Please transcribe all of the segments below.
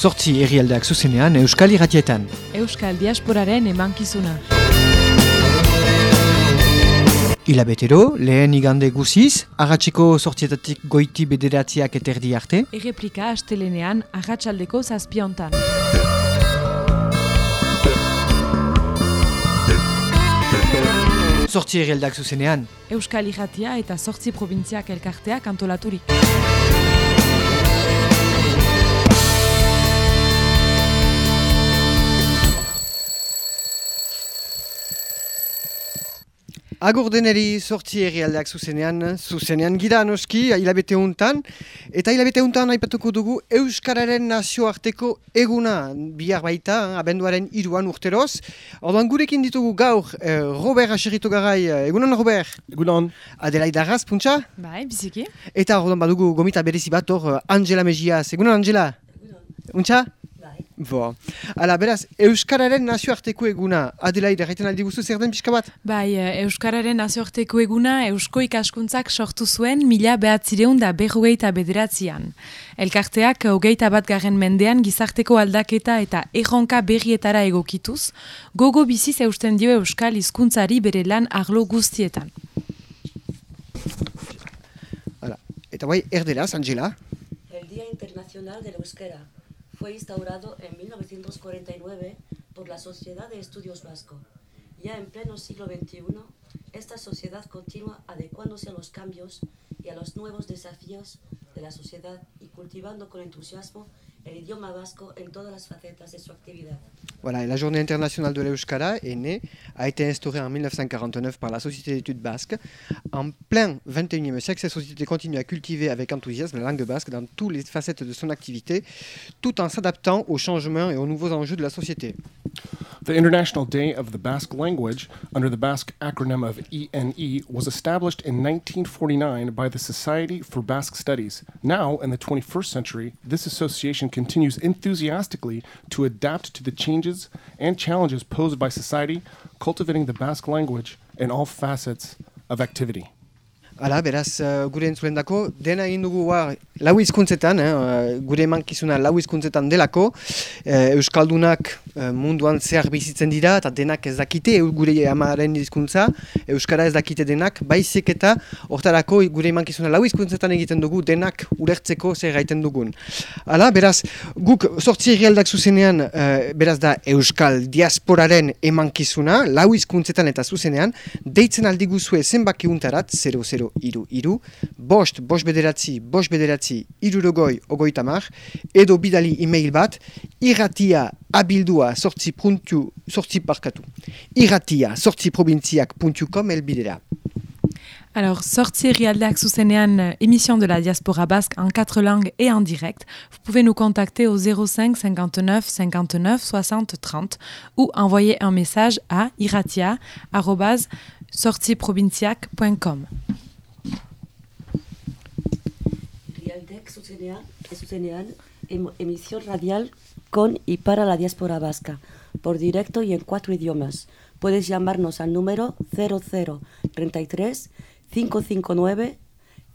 sortzi herrialdeak zuzenean Euskal Iratietan. Euskal Diasporaren emankizuna. Ilabetero, lehen igande guziz, agatzeko sortzietatik goiti bederatziak eterdi arte. Erreplika astelenean agatsaldeko zazpiontan. Sortzi herrialdeak zuzenean. Euskal Iratia eta sortzi probintziak elkarteak antolaturik. Agur deneri sortzi herrialdeak zuzenean, zuzenean gira noski, hilabete untan, eta hilabete untan aipatuko dugu Euskararen nazioarteko eguna bihar baita, abenduaren iruan urteroz. Orduan gurekin ditugu gaur, eh, Robert Aserrito Garai, egunon Robert? Egunon. Adelaida Arraz, puntxa? Bai, biziki. Eta orduan badugu gomita berezi bat hor, eh, Angela Mejiaz, egunon Angela? Egunon. Untxa? Bo. Hala, beraz, Euskararen nazioarteko eguna, Adelaide, gaiten aldi guzu zer den pixka bat? Bai, eh, Euskararen nazioarteko eguna Eusko ikaskuntzak sortu zuen mila behatzireun da berrogeita bederatzean. Elkarteak hogeita bat garen mendean gizarteko aldaketa eta erronka berrietara egokituz, gogo biziz eusten dio Euskal hizkuntzari bere lan arlo guztietan. Hala, eta bai, erderaz, Angela? El Día Internacional del Euskera fue instaurado en 1949 por la Sociedad de Estudios Vasco. Ya en pleno siglo XXI, esta sociedad continúa adecuándose a los cambios y a los nuevos desafíos de la sociedad y cultivando con entusiasmo el idioma vasco en todas las facetas de su actividad. Voilà, la Journée internationale de l'Euskara est née, a été instaurée en 1949 par la Société d'études basques. En plein 21e siècle, cette société continue à cultiver avec enthousiasme la langue basque dans toutes les facettes de son activité, tout en s'adaptant aux changements et aux nouveaux enjeux de la société. The International Day of the Basque Language, under the Basque acronym of ENE, was established in 1949 by the Society for Basque Studies. Now, in the 21st century, this association continues enthusiastically to adapt to the changes and challenges posed by society, cultivating the Basque language in all facets of activity. Hala, beraz, uh, gure entzulen dako, dena egin dugu war, lau izkuntzetan, eh, uh, gure emankizuna lau izkuntzetan delako, uh, Euskaldunak uh, munduan zehar bizitzen dira, eta denak ez dakite gure amaren hizkuntza, Euskara ez dakite denak, baizik eta hortarako gure emankizuna lau izkuntzetan egiten dugu, denak ulertzeko zer gaiten dugun. Hala, beraz, guk sortzi herrialdak zuzenean, uh, beraz da Euskal diasporaren emankizuna, lau izkuntzetan eta zuzenean, deitzen aldi guzue zenbaki untarat, 00 iru iru, bost, bost bederatzi, bost bederatzi, irurogoi, ogoi tamar, edo bidali e-mail bat, irratia abildua sortzi puntu, sortzi parkatu, irratia sortzi probintziak puntu kom elbidera. Alors, sortir Rialdac Sousenéan, euh, émission de la diaspora basque en quatre langues et en direct. Vous pouvez nous contacter au 05 59 59 60 30 ou envoyer un message à iratia.sortieprovinciac.com. Zuzenean, Zuzenean, em- emisión radial con y para la diáspora vasca, por directo y en cuatro idiomas. Puedes llamarnos al número 0033 559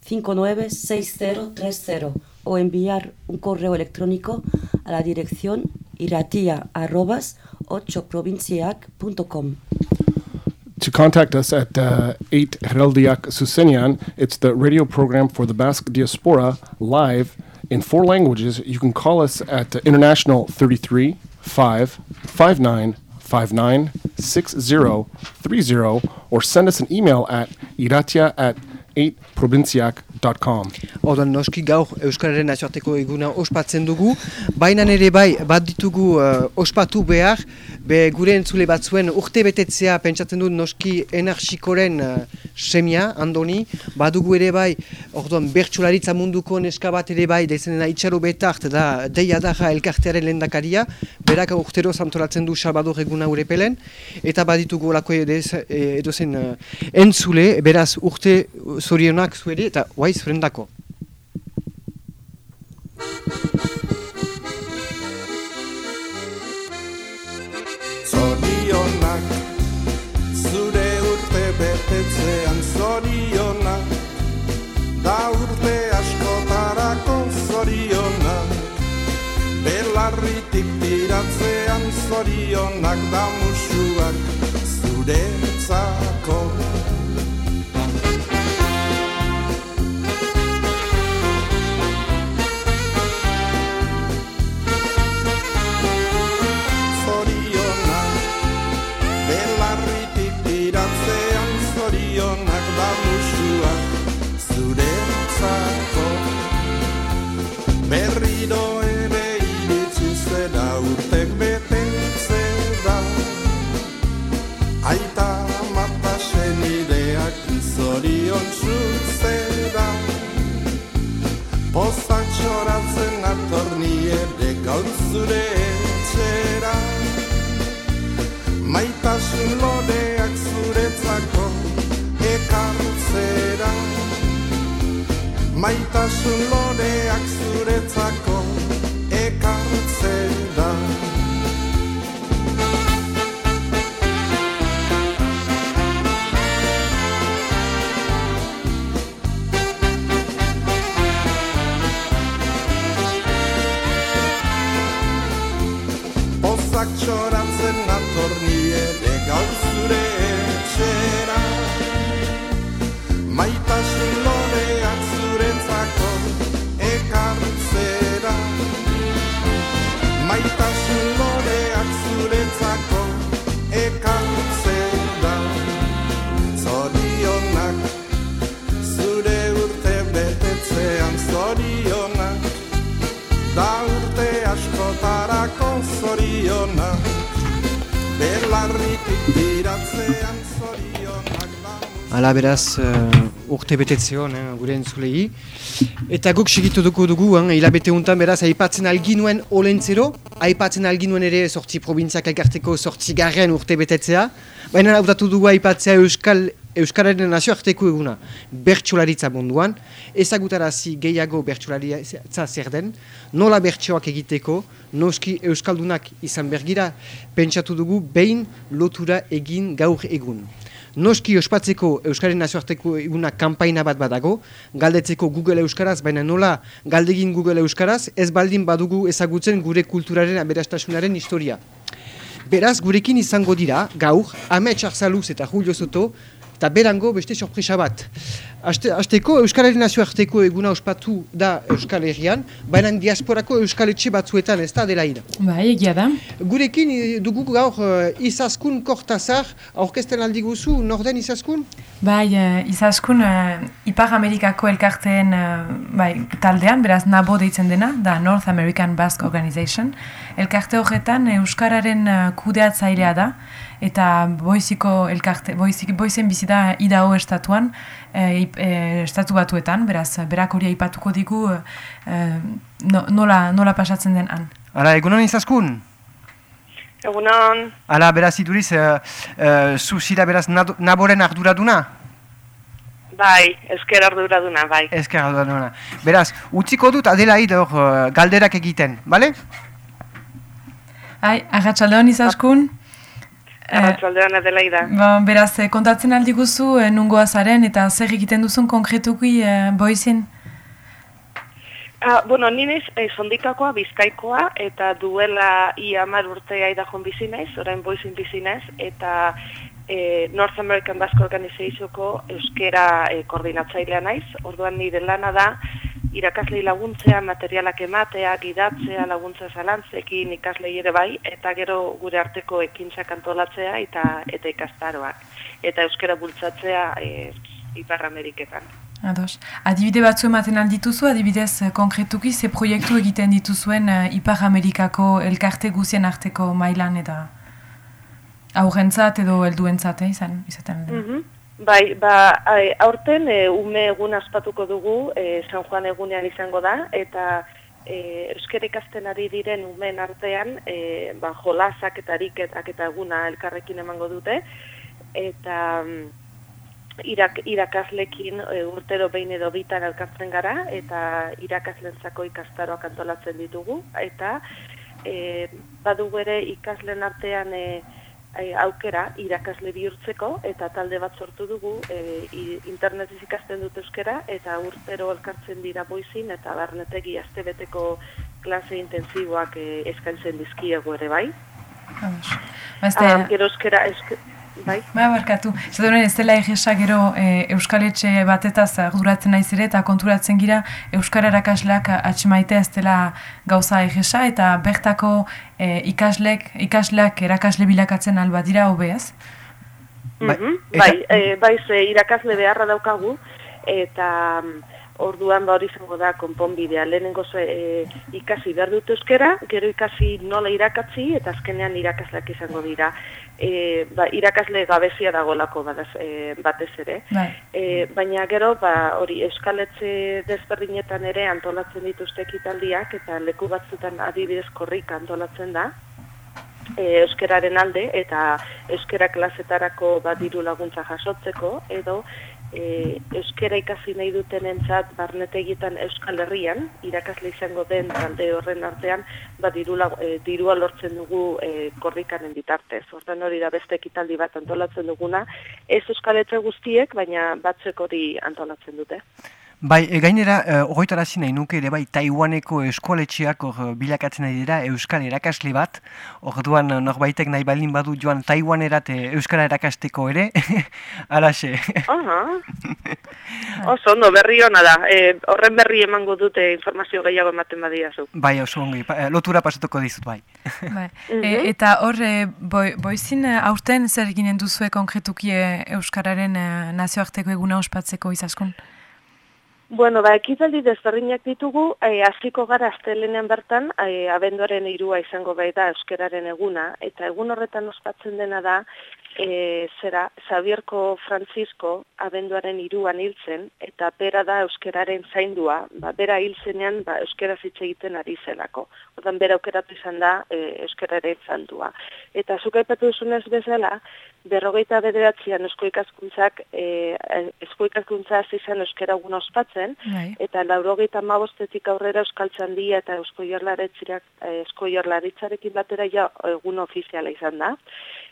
596030 o enviar un correo electrónico a la dirección iratia@8provinciac.com. To contact us at uh, 8 Heraldiak Susenian, it's the radio program for the Basque diaspora live in four languages. You can call us at uh, international 33 5 59 59 60 30 or send us an email at iratia at 8provinciac.com. Orduan noski gaur Euskararen nazioarteko eguna ospatzen dugu, baina ere bai bat ditugu uh, ospatu behar, be gure entzule batzuen urte betetzea pentsatzen dut noski enarxikoren uh, semia, andoni, badugu ere bai, orduan bertsolaritza munduko neska bat ere bai, dezen dena itxaro betart da deia daja elkartearen lehendakaria, berak urtero zantolatzen du Salvador eguna urepelen, eta baditugu olako edo zen uh, entzule, beraz urte zorionak zueri eta Guaiz frendako. Zorionak zure urte betetzean zorionak da urte askotarako zorionak belarritik tiratzean zorionak da musuak zure Hala beraz, uh, urte betetze hon, eh, gure entzulegi. Eta guk segitu dugu dugu, hein, hilabete untan beraz, aipatzen alginuen olentzero, aipatzen alginuen ere sortzi probintziak elkarteko sortzi garren urte betetzea, baina hautatu dugu aipatzea Euskal Euskararen nazioarteko eguna bertsolaritza munduan, ezagutarazi gehiago bertsolaritza zer den, nola bertsoak egiteko, noski Euskaldunak izan bergira, pentsatu dugu behin lotura egin gaur egun. Noski ospatzeko Euskaren nazioarteko eguna kanpaina bat badago, galdetzeko Google Euskaraz, baina nola galdegin Google Euskaraz, ez baldin badugu ezagutzen gure kulturaren aberastasunaren historia. Beraz, gurekin izango dira, gaur, Amets Arzaluz eta Julio Soto, eta berango beste sorpresa bat. Aste, asteko Euskararen nazioarteko eguna ospatu da Euskal Herrian, baina diasporako Euskaletxe batzuetan ez da dela ira. Bai, egia da. Gurekin eh, dugu gaur uh, izaskun kortazar, aurkezten aldi guzu, norden izaskun? Bai, uh, izaskun uh, Ipar Amerikako elkarteen bai, taldean, beraz NABO deitzen dena, da North American Basque Organization. Elkarte horretan Euskararen kudeatzailea da, eta boiziko elkarte, boizik, boizen bizi da idao estatuan, e, e, estatu batuetan, beraz, berak hori aipatuko digu e, no, nola, nola pasatzen den han. Hala, egunon izaskun? Egunon, Hala, beraz iduriz, uh, uh, zu zira beraz nado- naboren arduraduna? bai, esker arduraduna, bai. Ezker arduraduna. Beraz, utziko dut Adelaid hor uh, galderak egiten, bale? Hai, agatxaldeon izaskun. Eh, Arratxaldean Adelaida. ba, beraz, eh, kontatzen aldi guzu eh, nungoa zaren eta zer egiten duzun konkretuki eh, boizin? Ah, bueno, ni naiz eh, sondikakoa, bizkaikoa, eta duela ia hamar urtea idajon bizi naiz, orain boizin bizi naiz, eta eh, North American Basque Organizationko euskera eh, koordinatzailea naiz, orduan nire lana da, irakaslei laguntzea, materialak ematea, gidatzea, laguntza zalantzekin ikaslei ere bai, eta gero gure arteko ekintzak antolatzea eta eta ikastaroak. Eta euskera bultzatzea e, Ipar Ameriketan. Ados. Adibide batzu ematen aldituzu, adibidez eh, konkretuki ze proiektu egiten dituzuen uh, Ipar Amerikako elkarte guzien arteko mailan eta aurrentzat edo helduentzat eh, izan izaten. da. Mhm. Bai, ba, ai, aurten e, ume egun aspatuko dugu, e, San Juan egunean izango da, eta e, euskera ikasten ari diren umeen artean, e, ba, jolasak eta ariketak eta eguna elkarrekin emango dute, eta mm, irak, irakaslekin e, urtero behin edo bitan elkartzen gara, eta irakaslentzako ikastaroak antolatzen ditugu, eta e, badugu ere ikaslen artean e, e, aukera irakasle bihurtzeko eta talde bat sortu dugu e, i- internetez ikasten dut euskera eta urtero elkartzen dira boizin eta barnetegi astebeteko klase intensiboak e, eskaintzen dizkiegu ere bai. Beste, Ah, gero euskera, euske, bai? Ba, barkatu. Zadoren ez dela egesa gero e, Euskaletxe batetaz arduratzen naiz ere eta konturatzen gira Euskara erakasleak atxemaitea ez dela gauza egesa eta bertako e, ikaslek, ikasleak erakasle bilakatzen alba dira hobe ez? Bai, Mhm, eta- bai, e, bai, ze irakasle beharra daukagu, eta mm, orduan ba hori izango da konponbidea. Lehenengo e, ikasi behar dut euskera, gero ikasi nola irakatzi, eta azkenean irakasleak izango dira. E, ba, irakasle gabezia dagoelako badaz, e, batez ere. Bai. E, baina gero, ba, hori euskaletxe desberdinetan ere antolatzen dituzte ekitaldiak, eta leku batzutan adibidez korrik antolatzen da, e, euskeraren alde eta euskera klasetarako bat diru laguntza jasotzeko edo e, euskera ikasi nahi dutenentzat barnetegietan Euskal Herrian irakasle izango den talde horren artean bat diru lag- e, dirua lortzen dugu e, korrikanen bitartez. Hortan hori da beste ekitaldi bat antolatzen duguna, ez euskaletxe guztiek, baina batzuk hori antolatzen dute. Bai, e, gainera, e, nahi nuke ere bai, Taiwaneko eskoletxeak hor e, bilakatzen ari dira Euskal erakasle bat, orduan e, norbaitek nahi balin badu joan Taiwanerat e, Euskara erakasteko ere, alaxe. Aha. Oso ondo berri ona da. E, horren berri emango dute informazio gehiago ematen badiazu. bai, oso ongi, pa- e, lotura pasatuko dizut bai. Bai. Mhm. E, eta hor, boi, boizin aurten zer ginen duzue konkretuki Euskararen nazioarteko eguna ospatzeko izaskun? Bueno, ba, ekitaldi desberdinak ditugu, e, hasiko gara astelenean bertan, e, abenduaren irua izango bai da euskararen eguna, eta egun horretan ospatzen dena da, e, zera, Xabierko Francisco abenduaren iruan hiltzen, eta bera da euskararen zaindua, ba, bera hiltzenean ba, euskaraz hitz egiten ari zelako. Ordan bera aukeratu izan da e, euskararen zaindua. Eta zuk aipatu duzunez bezala, berrogeita bederatzean eusko ikaskuntzak, e, eusko ikaskuntza hasi zen euskara egun ospatzen, Bai. eta laurogeita mabostetik aurrera Euskal Txandia eta Eusko Jorlaritzarekin batera ja egun ofiziala izan da.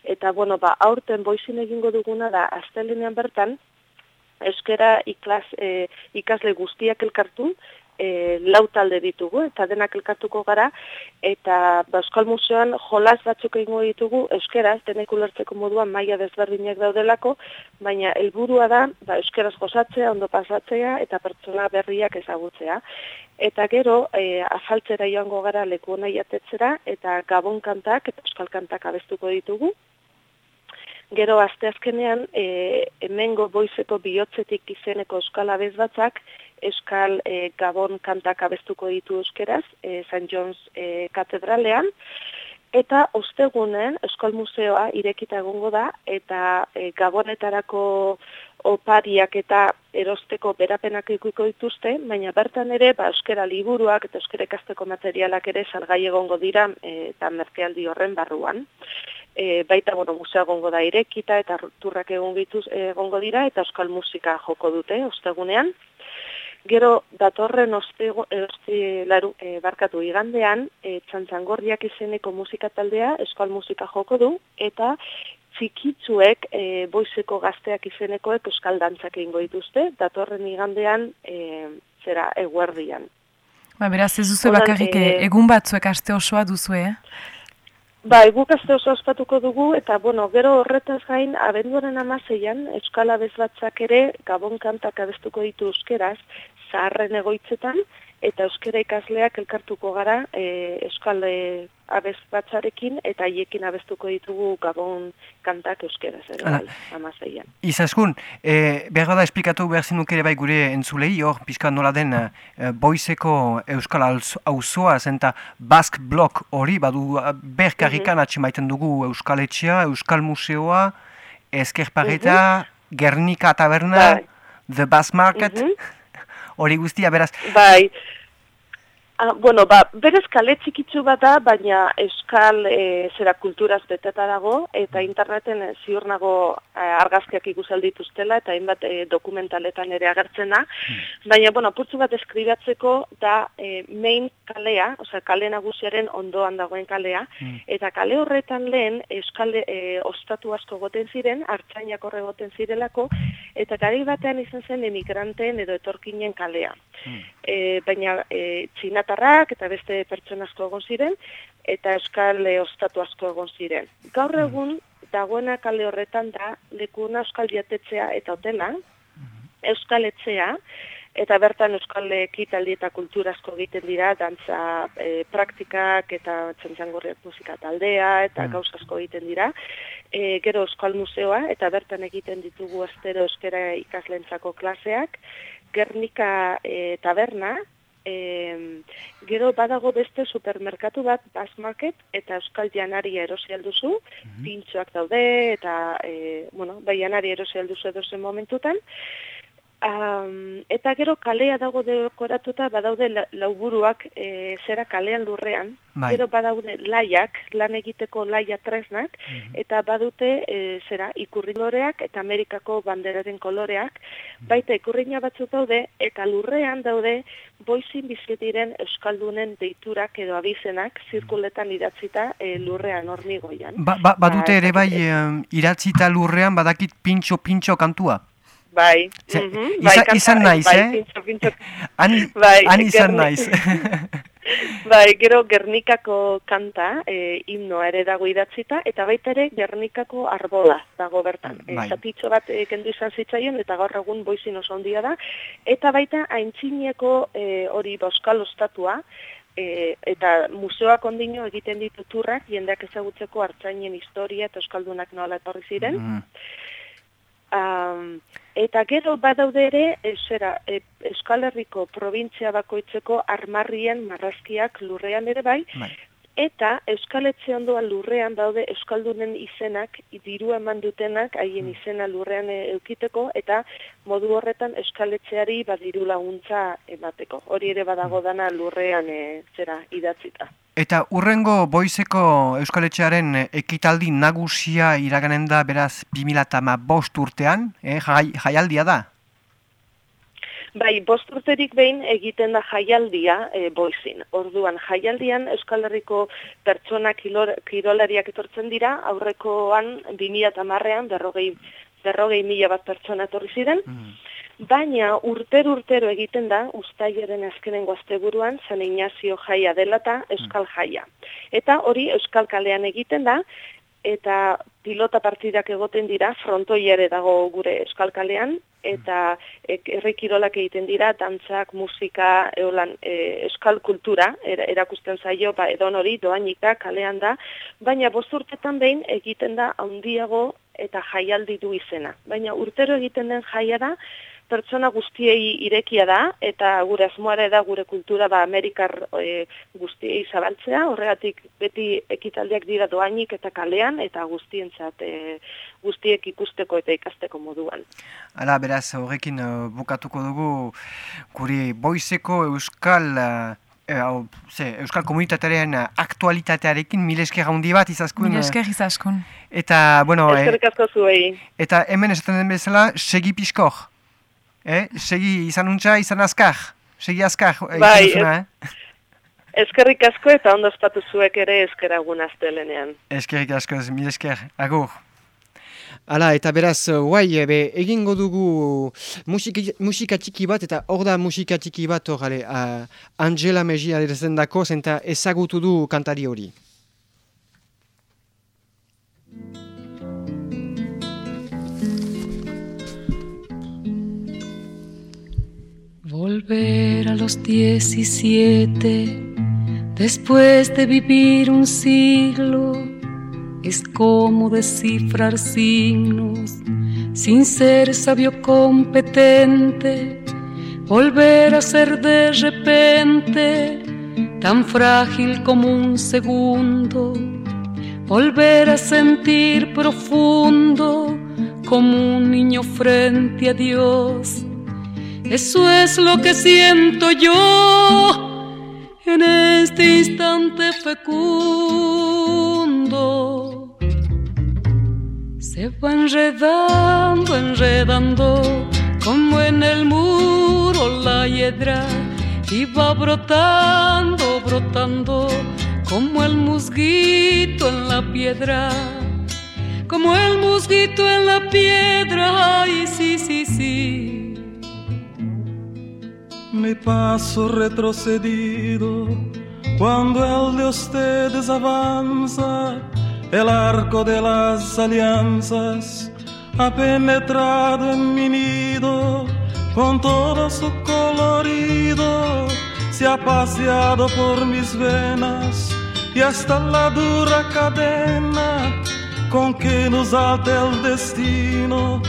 Eta, bueno, ba, aurten boizin egingo duguna da, astelenean bertan, euskera iklas, e, ikasle guztiak elkartu, e, lau talde ditugu, eta denak elkartuko gara, eta ba, Euskal Museoan jolas batzuk egingo ditugu, euskeraz, denek ulertzeko moduan maila desberdinak daudelako, baina helburua da, ba, euskeraz gozatzea, ondo pasatzea, eta pertsona berriak ezagutzea. Eta gero, e, afaltzera joango gara leku hona jatetzera, eta gabon kantak eta euskal kantak abestuko ditugu, Gero asteazkenean e, hemengo boizeko bihotzetik izeneko euskal abez batzak euskal e, gabon kantak abestuko ditu euskeraz e, St. John's e, katedralean eta ostegunen Euskal Museoa irekita egongo da eta e, gabonetarako opariak eta erosteko berapenak ikuiko dituzte, baina bertan ere ba, euskera liburuak eta euskera ikasteko materialak ere salgai egongo dira e, eta merkealdi horren barruan. E, baita bueno, musea egongo da irekita eta turrak egon bituz egongo dira eta euskal musika joko dute ostegunean. Gero datorren ostego, oste, laru, e, barkatu igandean, e, txantzangorriak izeneko musika taldea euskal musika joko du eta txikitzuek e, boizeko gazteak izenekoek euskal dantzak egingo dituzte, datorren igandean e, zera eguerdian. Ba, beraz ez duzu bakarrik e, egun batzuek aste osoa duzu, eh? Ba, guk aste oso ospatuko dugu, eta bueno, gero horretaz gain, abenduaren amazeian, Euskal Abez batzak ere, gabon kantak abestuko ditu euskeraz, zaharren egoitzetan, eta euskera ikasleak elkartuko gara e, Euskal e, Abez batzarekin, eta haiekin abestuko ditugu gabon kantak euskeraz ere, bai, amazeian. Izaskun, e, behar da esplikatu behar zinuk ere bai gure entzulei, hor, pizka nola den e, boizeko Euskal auzoa zenta Bask Blok hori, badu berkarrikan atxemaiten dugu Euskal Etxea, Euskal Museoa, Ezkerpareta, Gernika Taberna, Bai. The Bask Market, Mhm. hori guztia, beraz, Bai, Ah, bueno, ba, berez kale txikitzu bat da, baina euskal e, zera kulturaz beteta dago, eta interneten e, ziur nago e, argazkiak ikusi dituztela, eta hainbat e, dokumentaletan ere agertzen da. Baina, bueno, putzu bat eskribatzeko da e, main kalea, osea, kale nagusiaren ondoan dagoen kalea, eta kale horretan lehen euskal e, ostatu asko goten ziren, hartzainak horre goten zirelako, eta gari batean izan zen emigranteen edo etorkinen kalea. E, baina e, Txina Erromatarrak eta beste pertsona asko egon ziren, eta euskal e, ostatu asko egon ziren. Gaur egun, dagoena kale horretan da, lekuna euskal diatetzea eta hotela, euskal etxea, eta bertan euskal ekitaldi eta kultura asko egiten dira, dantza e, praktikak eta txantxangorriak musika taldea eta Mm. gauza asko egiten dira. E, gero euskal museoa eta bertan egiten ditugu astero euskera ikaslentzako klaseak. Gernika e, taberna, e, gero badago beste supermerkatu bat, Bas Market, eta euskal janaria erosi alduzu, pintxoak daude, eta, e, bueno, bai janaria erosi alduzu edozen momentutan. Um, eta gero kalea dago dekoratuta badaude la- lauburuak e, zera kalean lurrean, Bai. gero badaude laiak, lan egiteko laia tresnak, eta badute e, zera ikurriloreak eta Amerikako banderaren koloreak, baita ikurriña batzuk daude, eta lurrean daude boizin bizitiren euskaldunen deiturak edo abizenak zirkuletan idatzita e, lurrean hormigoian. Ba, ba, badute Ba, ere bai em, iratzita lurrean badakit pintxo-pintxo kantua. Bai, Ze- mhm, izan- kanta- izan naiz, bai, eh? pintxo, pintxo, Han, Bai, han izan naiz. Bai, gero Gernikako kanta, e, himnoa ere dago idatzita, eta baita ere Gernikako arbola dago bertan. E, Bai. Zatitxo bat e, kendu izan zitzaion, eta gaur egun boizin oso handia da. Eta baita aintzineko e, hori boskal ostatua, e, eta museoak ondino egiten ditu turrak, jendeak ezagutzeko hartzainen historia eta euskaldunak nola etorri ziren. Mm. Um, eta gero badaude ere, e, zera, e, Euskal Herriko provintzia bakoitzeko armarrien marrazkiak lurrean ere bai, Bai. Eta Euskal Etxe ondoan lurrean daude Euskaldunen izenak, diru eman dutenak haien izena lurrean e, eukiteko, eta modu horretan Euskal Etxeari badiru laguntza emateko. Hori ere badago dana lurrean e, zera idatzita. Eta urrengo boizeko Euskaletxearen eh, ekitaldi nagusia iraganen da beraz 2005 urtean, eh, jai, jaialdia da. Bai, bost urterik behin egiten da jaialdia e, boizin. Orduan, jaialdian Euskal Herriko pertsona kilor, kirolariak etortzen dira, aurrekoan 2008an berrogei, berrogei mila bat pertsona etorri ziren, baina urtero urtero egiten da, ustailaren azkenengo asteburuan, San Ignacio jaia dela eta Euskal jaia. Eta hori Euskal kalean egiten da, eta pilota partidak egoten dira, frontoi ere dago gure Euskal kalean, eta ek, herri kirolak egiten dira, dantzak, musika, eolan, e, euskal kultura, era, erakusten zaio, ba, edon hori, doainika, kalean da, baina bost urtetan behin egiten da handiago eta jaialdi du izena. Baina urtero egiten den jaia da, pertsona guztiei irekia da, eta gure asmoare da gure kultura ba Amerikar e, guztiei zabaltzea, horregatik beti ekitaldiak dira doainik eta kalean, eta guztientzat e, guztiek ikusteko eta ikasteko moduan. Hala, beraz, horrekin eh, bukatuko dugu gure boizeko euskal... eh, eh, hau, ze, euskal komunitatearen eh, aktualitatearekin mil esker handi bat izaskun. Mila eh, izaskun. Eta, bueno, Eskerrik asko zuei. eta hemen esaten den bezala, segi piskor. Eh? Segi izan untxa, izan azkar. Segi azkar. eh, Bai, duzuna, eh? Eskerrik asko eta ondo ospatu zuek ere eskeragun astelenean. Eskerrik asko, mil esker. Agur. Hala, eta beraz, guai, ebe, egingo dugu musika, musika txiki bat, eta hor da musika txiki bat, hor, ale, a, Angela Mejia erezen dako, zenta ezagutu du kantari hori. Volver a los 17 después de vivir un siglo es como descifrar signos sin ser sabio competente. Volver a ser de repente tan frágil como un segundo. Volver a sentir profundo como un niño frente a Dios. Eso es lo que siento yo en este instante fecundo. Se va enredando, enredando, como en el muro la hiedra, y va brotando, brotando, como el musguito en la piedra. Como el musguito en la piedra, ay, sí, sí, sí mi paso retrocedido cuando el de ustedes avanza, el arco de las alianzas ha penetrado en mi nido con todo su colorido, se ha paseado por mis venas y hasta la dura cadena con que nos ata el destino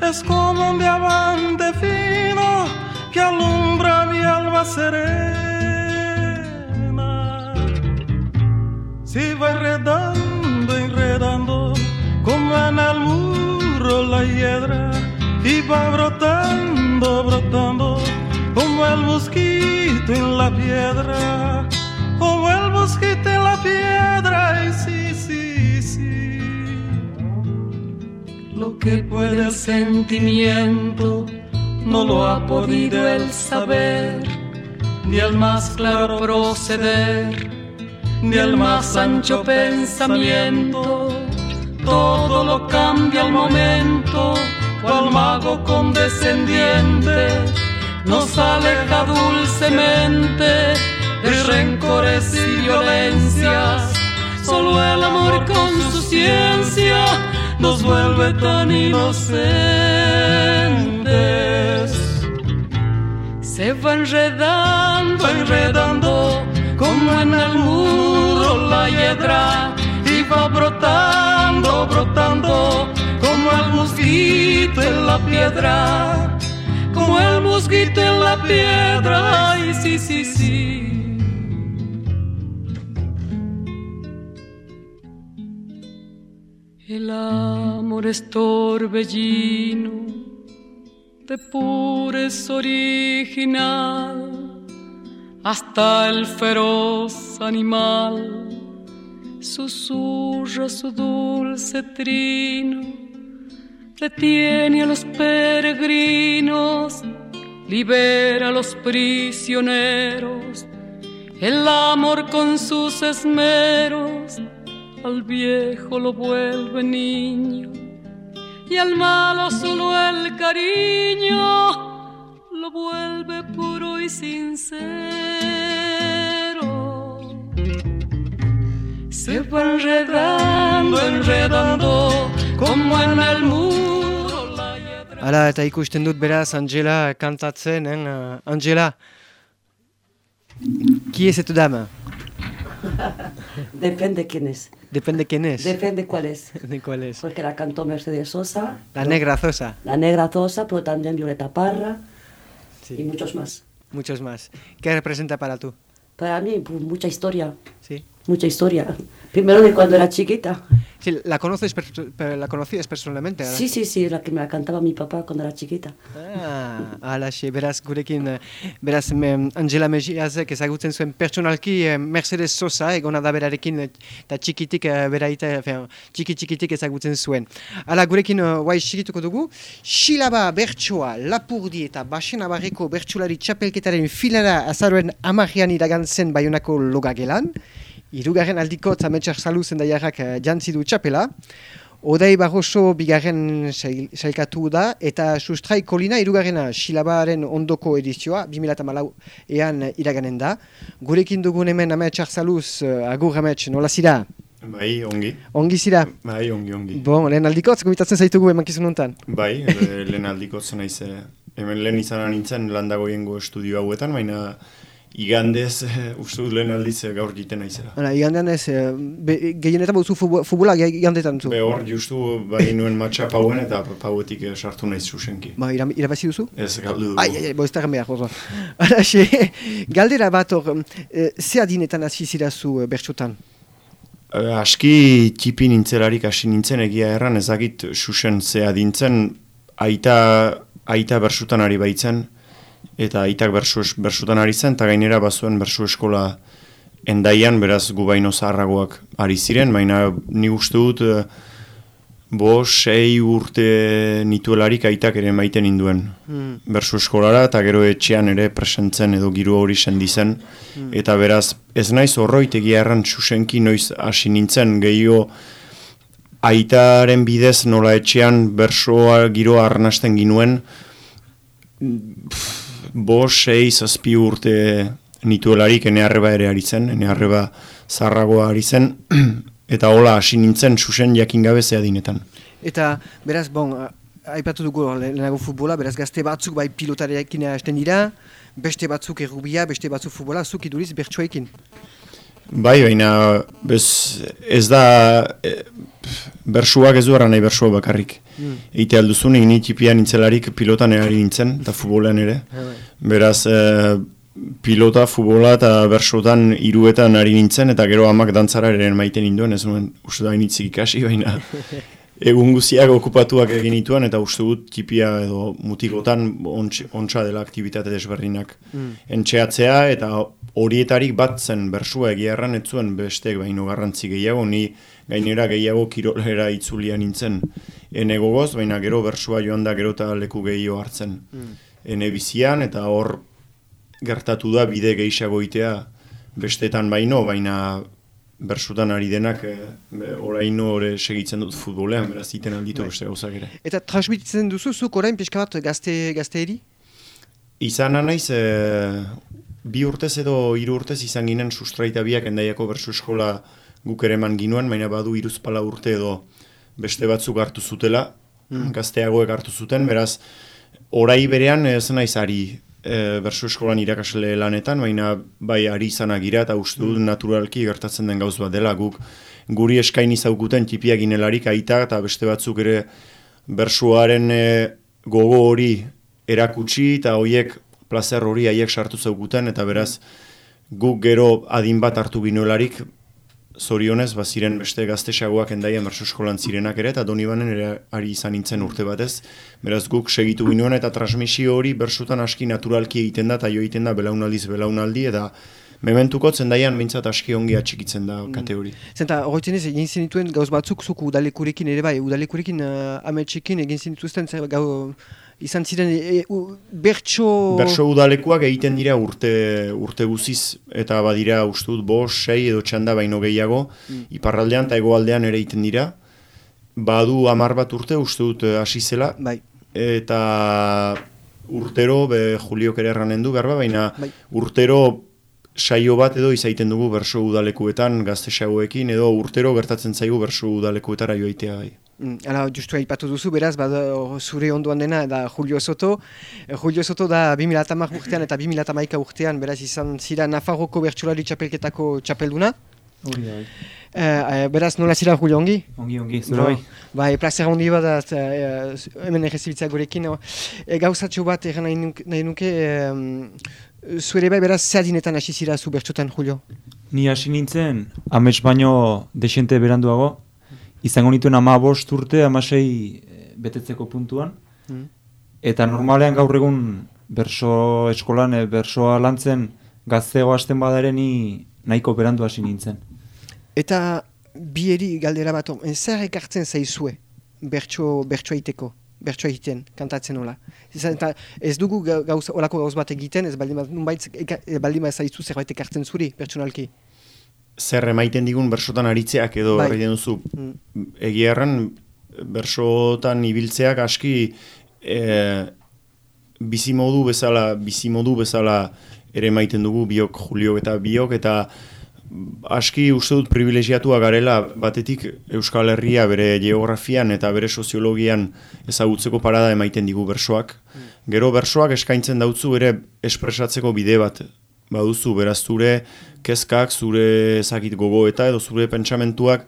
es como un diamante fino que alumbra mi alma serena. Si va enredando, como en el muro la hiedra, y va brotando, brotando, como el mosquito en la piedra, como el mosquito en la piedra, y sí, sí, sí. Lo que puede el sentimiento no lo ha podido el saber, ni el más claro proceder, ni el más ancho pensamiento. Todo lo cambia al momento, cual mago condescendiente nos aleja dulcemente de rencores y violencias. Solo el amor con su ciencia nos vuelve tan inocentes. Se va enredando, enredando, como en el muro la hiedra, y va brotando, brotando, como el mosquito en la piedra, como el mosquito en la piedra, ay, sí, sí, sí. El amor es torbellino de pureza original, hasta el feroz animal susurra su dulce trino, detiene a los peregrinos, libera a los prisioneros, el amor con sus esmeros al viejo lo vuelve niño y al malo solo el cariño lo vuelve puro y sincero. Se va enredando, enredando, como en el muro la hiedra. Hala, eta ikusten dut beraz Angela kantatzen, hein? uh, Angela, qui est cette dame Depende quién es. Depende quién es. Depende cuál es. de cuál es. Porque la cantó Mercedes Sosa. La negra Zosa. La negra Sosa, pero también Violeta Parra Sí. y muchos más. Muchos más. ¿Qué representa para tú? Para mí, pues, mucha historia. Sí. Mucha historia. Primero de cuando era chiquita. Sí, ¿la conoces, la conocías personalmente? ahora? Sí, sí, sí, la que me la cantaba mi papá cuando era chiquita. Ah, alaxe, beraz gurekin, eh, beraz me, Angela Mejiazek ezagutzen zuen pertsonalki eh, Mercedes Sosa, egona da berarekin, eh, eta txikitik, eh, beraita, txiki txikitik ezagutzen zuen. Hala, gurekin, guai sigituko dugu, Xilaba bertsoa, Lapurdi eta Baxena Barreko bertsolari txapelketaren filara azaroen amarrian iragantzen baionako logagelan, Irugarren aldiko tametxar salu zendaiarrak uh, jantzi du txapela, Odei Barroso bigarren sail- sailkatu da, eta sustrai kolina irugarrena silabaren ondoko edizioa, 2008 ean iraganen da. Gurekin dugun hemen ametxar saluz, uh, agur amets, nola zira? Bai, ongi. Ongi zira? Bai, ongi, ongi. Bon, lehen aldikotz, gomitatzen zaitugu emankizun honetan. Bai, e, lehen aldiko zen naiz, e, hemen lehen izan nintzen landagoiengo estudio hauetan, baina igandez, e, uste dut lehen aldiz e, gaur jiten naizela. Hala, igandean ez, eh, be- gehienetan bauzu futbola igandetan zu. Be hor, justu, bai nuen matxa pauen eta pauetik sartu naiz susenki. Ba, ira- irabazi duzu? Ez galdu dugu. Ai, ai, ai, bo ez da behar, bozo. Halaxe, galdera bat hor, eh, ze adinetan hasi zira zu eh, aski tipi nintzelarik hasi nintzen egia erran ezagit susen ze adintzen aita, aita bersutan ari baitzen eta aitak bersu, bersutan ari zen eta gainera bazuen bersu eskola endaian beraz gu baino zaharragoak ari ziren baina ni uste dut e, bo sei urte nituelarik aitak ere maiten induen. Hmm. bersu eskolara eta gero etxean ere presentzen edo giru hori sendi zen. Eta beraz ez naiz horroit egia erran susenki noiz hasi nintzen gehiago aitaren bidez nola etxean bersoa giroa arnasten ginuen. Pff, bo, sei, zazpi urte nituelarik ene arreba ere ari zen, ene arreba zarragoa ari zen, eta hola hasi nintzen susen jakin gabe zea dinetan. Eta beraz, bon, aipatu dugu lehenago futbola, beraz gazte batzuk bai pilotarekin hasten dira, beste batzuk errubia, beste batzuk futbola, zuk iduriz bertsoekin. Bai, baina bez, ez da e, bersuak ez du nahi bersua bakarrik. Mm. Eite alduzun, egin tipian nintzelarik pilotan erari nintzen, eta futbolean ere. Bai. Beraz, e, pilota, futbola eta bersotan iruetan ari nintzen, eta gero amak dantzara ere maiten ninduen, ez nuen uste da initzik ikasi, baina egun guziak okupatuak egin nituen, eta uste dut tipia edo mutikotan ontsa dela aktivitate desberdinak mm. entxeatzea, eta horietarik bat zen bersua egia erran etzuen besteek baino garrantzi gehiago, ni gainera gehiago kirolera itzulia nintzen ene gogoz, baina gero bersua joan da gero eta leku gehiago hartzen mm. ene bizian, eta hor gertatu da bide gehiago itea bestetan baino, baina bersutan ari denak e, oraino ore segitzen dut futbolean, beraz iten alditu bai. beste gauzak ere. Eta transmititzen duzu, zuk orain pixka bat gazte, gazte eri? Izan anaiz, e, bi urtez edo hiru urtez izan ginen sustraita biak endaiako bersu eskola guk ere man ginuen, baina badu iruzpala urte edo beste batzuk hartu zutela, mm. gazteagoek hartu zuten, beraz, orai berean ez naiz ari e, bersu eskolan irakasle lanetan, baina bai ari izanak gira eta uste dut mm. naturalki gertatzen den gauz bat dela, guk guri eskaini zaukuten tipia ginelarik aita eta beste batzuk ere bersuaren e, gogo hori erakutsi eta horiek plazer hori haiek sartu zaukuten eta beraz guk gero adin bat hartu ginuelarik zorionez, ba, ziren beste gaztesagoak endaian berso eskolan zirenak ere, eta doni banen ere ari izan nintzen urte batez. Beraz guk segitu ginoen eta transmisio hori bersutan aski naturalki egiten da, eta jo egiten da belaunaldiz belaunaldi, eta mementuko zendaian mintzat aski ongi atxikitzen da mm. kategori. Zenta, horretzen ez, egin zenituen gauz batzuk zuku udalekurekin ere bai, udalekurekin uh, ametxekin egin zenituzten gau izan ziren e, bertso... Bertso udalekuak egiten dira urte, urte guziz, eta badira ustut bo, sei edo txanda baino gehiago, mm. iparraldean eta egoaldean ere egiten dira. Badu amar bat urte, uste dut eh, hasi zela. Bai. Eta urtero, be, Juliok ere erranen du, berba, baina bai. urtero saio bat edo izaiten dugu berso udalekuetan gazte edo urtero gertatzen zaigu berso udalekuetara joaitea bai. Mm, Hala, justu aipatu duzu, beraz, bada zure onduan dena, da Julio Soto. Eh, Julio Soto da 2008 urtean eta 2008 urtean, beraz, izan zira Nafarroko bertsulari txapelketako txapelduna. Hori da, uh, Beraz, nola zira Julio ongi? Ongi, ongi, zure bai. Bai, placer hondi bat, uh, hemen errezibitza gorekin. E, gauzatxo bat, erran nahi nuke, Zuere bai beraz zehadinetan hasi zira zu bertxotan, Julio? Ni hasi nintzen, amets baino desente beranduago, izango nituen ama bost urte, amasei eh, betetzeko puntuan, mm. eta normalean gaur egun berso eskolan, e, bersoa lantzen gaztego hasten badaren ni nahiko berandu hasi nintzen. Eta bieri galdera bat, zer ekartzen zaizue bertso, bertso aiteko? bertso egiten, kantatzen hola. Ez dugu gauz, olako gauz bat egiten, ez baldin bat zaizu zerbait ekartzen zuri, pertsonalki. Zer emaiten digun bersotan aritzeak edo bai. duzu. Mm. Egiarran, bersotan ibiltzeak aski e, bizimodu bezala, bizimodu bezala ere maiten dugu biok, Julio eta biok, eta aski uste dut privilegiatua garela batetik Euskal Herria bere geografian eta bere soziologian ezagutzeko parada emaiten digu bersoak. Gero bersoak eskaintzen dautzu ere espresatzeko bide bat baduzu, beraz zure kezkak, zure ezakit gogo eta edo zure pentsamentuak